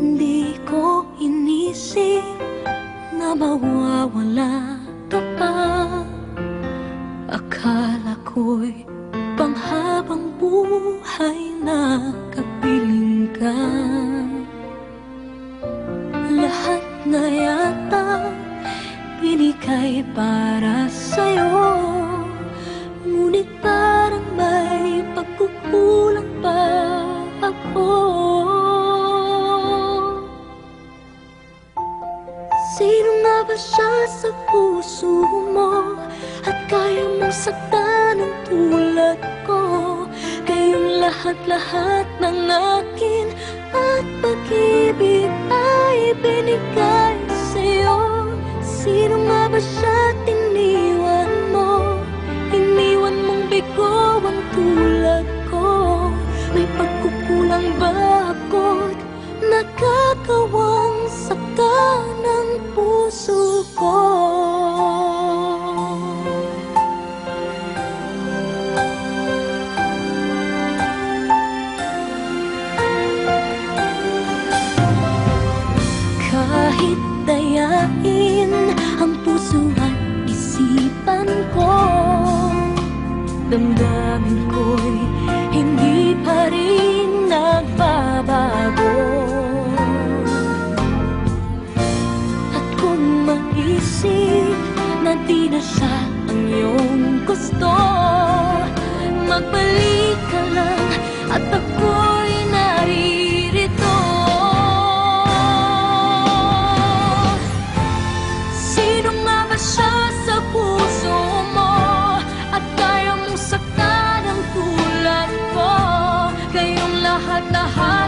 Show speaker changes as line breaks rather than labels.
Di ko inisip na mawawala ka pa. Akala ko'y panghabang buhay na kapiling ka Lahat na yata binigay para sa'yo. Ngunit parang may pagkukulang pa ako siya sa puso mo? At kaya mong saktan ng tulad ko Kayong lahat-lahat ng akin At pag-ibig ay binigay sa'yo Sino nga ba siya tiniwan mo? Iniwan mong bigo ang tulad ko May pagkukulang ba ako't Nakakawang sakta ng puso dayain ang puso at isipan ko Damdamin ko'y hindi pa rin nagbabago. At kung maisip na di na siya ang iyong gusto saktan ang tulad ko Kayong lahat-lahat